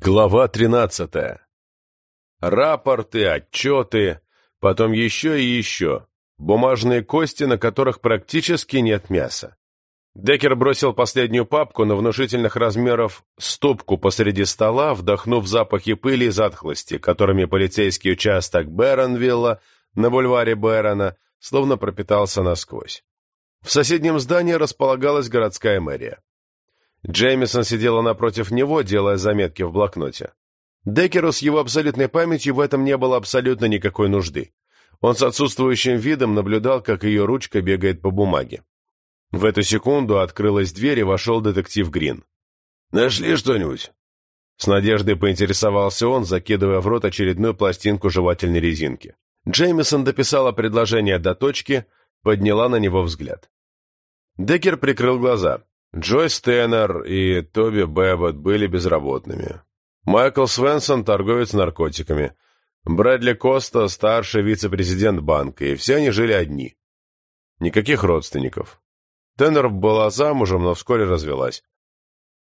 Глава 13. Рапорты, отчеты, потом еще и еще. Бумажные кости, на которых практически нет мяса. Деккер бросил последнюю папку на внушительных размеров стопку посреди стола, вдохнув запахи пыли и затхлости, которыми полицейский участок Бэронвилла на бульваре Бэрона словно пропитался насквозь. В соседнем здании располагалась городская мэрия. Джеймисон сидела напротив него, делая заметки в блокноте. Деккеру с его абсолютной памятью в этом не было абсолютно никакой нужды. Он с отсутствующим видом наблюдал, как ее ручка бегает по бумаге. В эту секунду открылась дверь и вошел детектив Грин. «Нашли что-нибудь?» С надеждой поинтересовался он, закидывая в рот очередную пластинку жевательной резинки. Джеймисон дописала предложение до точки, подняла на него взгляд. Деккер прикрыл глаза. Джойс Теннер и Тоби Бэббот были безработными. Майкл Свенсон – торговец наркотиками. Брэдли Коста – старший вице-президент банка, и все они жили одни. Никаких родственников. Теннер была замужем, но вскоре развелась.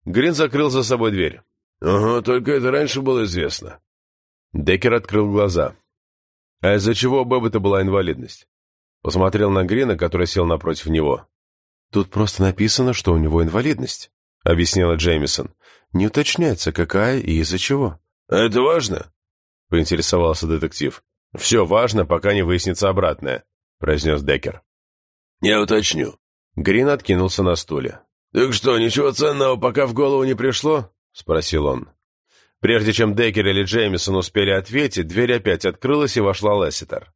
Грин закрыл за собой дверь. «Ага, только это раньше было известно». Деккер открыл глаза. А из-за чего у Бэббета была инвалидность? Посмотрел на Грина, который сел напротив него. «Тут просто написано, что у него инвалидность», — объяснила Джеймисон. «Не уточняется, какая и из-за чего». «Это важно?» — поинтересовался детектив. «Все важно, пока не выяснится обратное», — произнес Деккер. «Я уточню». Грин откинулся на стуле. «Так что, ничего ценного пока в голову не пришло?» — спросил он. Прежде чем Деккер или Джеймисон успели ответить, дверь опять открылась и вошла Лесситер.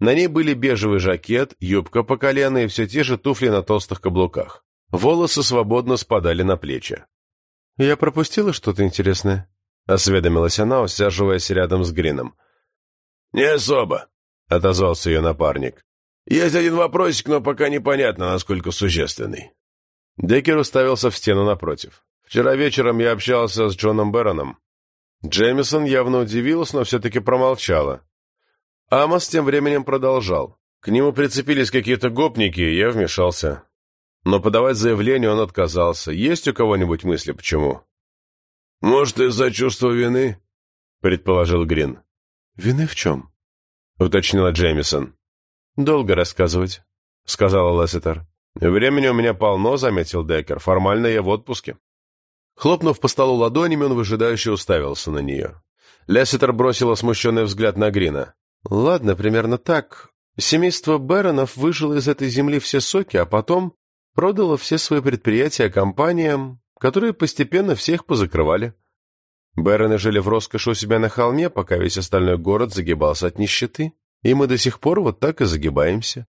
На ней были бежевый жакет, юбка по колено и все те же туфли на толстых каблуках. Волосы свободно спадали на плечи. «Я пропустила что-то интересное?» — осведомилась она, усаживаясь рядом с Грином. «Не особо», — отозвался ее напарник. «Есть один вопросик, но пока непонятно, насколько существенный». Деккер уставился в стену напротив. «Вчера вечером я общался с Джоном Берроном». Джеймисон явно удивилась, но все-таки промолчала. Амос тем временем продолжал. К нему прицепились какие-то гопники, и я вмешался. Но подавать заявление он отказался. Есть у кого-нибудь мысли, почему? «Может, из-за чувства вины?» — предположил Грин. «Вины в чем?» — уточнила Джеймисон. «Долго рассказывать», — сказала Лесситер. «Времени у меня полно», — заметил Деккер. «Формально я в отпуске». Хлопнув по столу ладонями, он выжидающе уставился на нее. Лесситер бросила смущенный взгляд на Грина. Ладно, примерно так. Семейство Бэронов выжило из этой земли все соки, а потом продало все свои предприятия компаниям, которые постепенно всех позакрывали. Бэроны жили в роскоши у себя на холме, пока весь остальной город загибался от нищеты, и мы до сих пор вот так и загибаемся.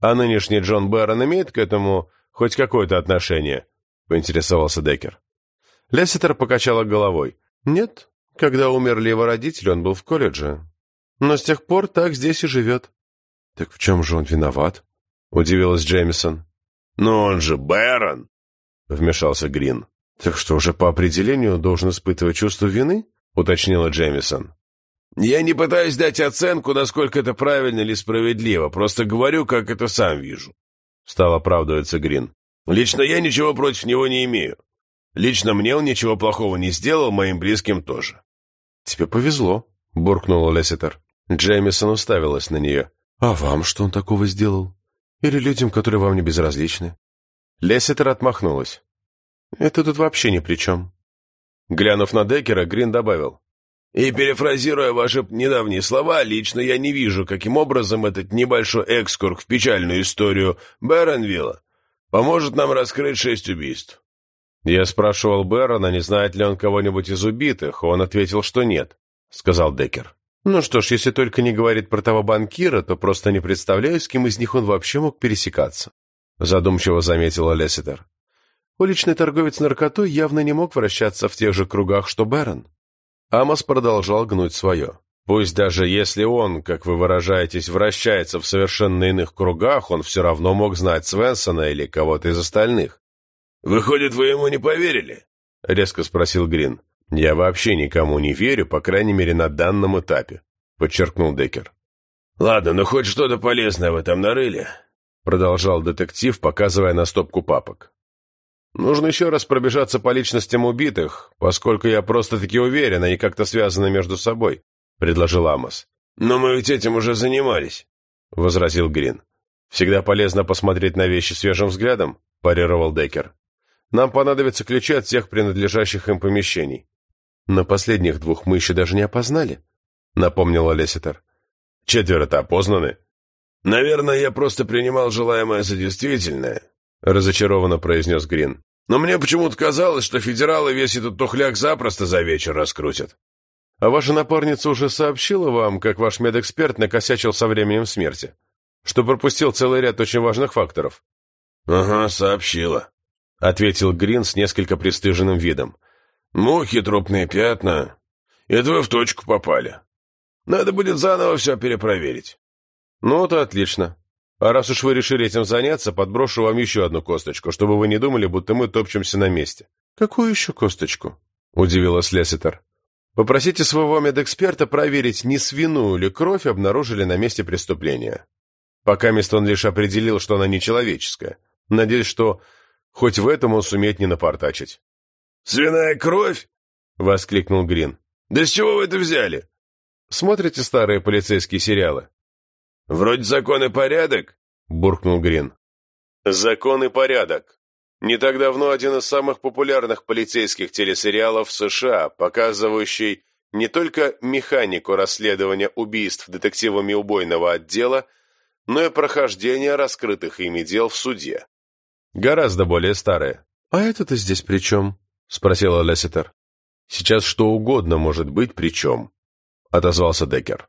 А нынешний Джон Бэрон имеет к этому хоть какое-то отношение? — поинтересовался Деккер. Лесситер покачала головой. Нет, когда умерли его родители, он был в колледже, но с тех пор так здесь и живет. — Так в чем же он виноват? — удивилась Джеймисон. — Но он же Бэрон! — вмешался Грин. — Так что уже по определению должен испытывать чувство вины? — уточнила Джеймисон. — Я не пытаюсь дать оценку, насколько это правильно или справедливо, просто говорю, как это сам вижу. Стал оправдываться Грин. Лично я ничего против него не имею. Лично мне он ничего плохого не сделал, моим близким тоже. — Тебе повезло, — буркнула Лесситер. Джеймисон уставилась на нее. «А вам что он такого сделал? Или людям, которые вам не безразличны?» Лесситер отмахнулась. «Это тут вообще ни при чем». Глянув на Деккера, Грин добавил. «И перефразируя ваши недавние слова, лично я не вижу, каким образом этот небольшой экскурк в печальную историю Бэронвилла поможет нам раскрыть шесть убийств». «Я спрашивал Бэрона, не знает ли он кого-нибудь из убитых, он ответил, что нет», — сказал Деккер. Ну что ж, если только не говорит про того банкира, то просто не представляю, с кем из них он вообще мог пересекаться. Задумчиво заметила Лесситер. Уличный торговец наркотой явно не мог вращаться в тех же кругах, что Бэрон. Амос продолжал гнуть свое. Пусть даже если он, как вы выражаетесь, вращается в совершенно иных кругах, он все равно мог знать Свенсона или кого-то из остальных. «Выходит, вы ему не поверили?» — резко спросил Грин. «Я вообще никому не верю, по крайней мере, на данном этапе», — подчеркнул Деккер. «Ладно, но хоть что-то полезное в этом нарыли», — продолжал детектив, показывая на стопку папок. Нужно еще раз пробежаться по личностям убитых, поскольку я просто-таки уверен, они как-то связаны между собой», — предложил Амос. «Но мы ведь этим уже занимались», — возразил Грин. «Всегда полезно посмотреть на вещи свежим взглядом», — парировал Деккер. «Нам понадобятся ключи от всех принадлежащих им помещений». «На последних двух мы еще даже не опознали», — напомнила Леситер. «Четверо-то опознаны». «Наверное, я просто принимал желаемое за действительное», — разочарованно произнес Грин. «Но мне почему-то казалось, что федералы весь этот тухляк запросто за вечер раскрутят». «А ваша напарница уже сообщила вам, как ваш медэксперт накосячил со временем смерти? Что пропустил целый ряд очень важных факторов?» «Ага, сообщила», — ответил Грин с несколько пристыженным видом. «Мухи, трупные пятна. Это вы в точку попали. Надо будет заново все перепроверить». «Ну, то отлично. А раз уж вы решили этим заняться, подброшу вам еще одну косточку, чтобы вы не думали, будто мы топчемся на месте». «Какую еще косточку?» — удивилась Лесситер. «Попросите своего медэксперта проверить, не свиную ли кровь обнаружили на месте преступления. Пока мест он лишь определил, что она нечеловеческая. Надеюсь, что хоть в этом он сумеет не напортачить». «Свиная кровь?» — воскликнул Грин. «Да с чего вы это взяли?» «Смотрите старые полицейские сериалы?» «Вроде закон и порядок», — буркнул Грин. «Закон и порядок. Не так давно один из самых популярных полицейских телесериалов в США, показывающий не только механику расследования убийств детективами убойного отдела, но и прохождение раскрытых ими дел в суде. Гораздо более старые. «А это-то здесь при чем?» — спросила Лесситер. «Сейчас что угодно может быть при чем», — отозвался Деккер.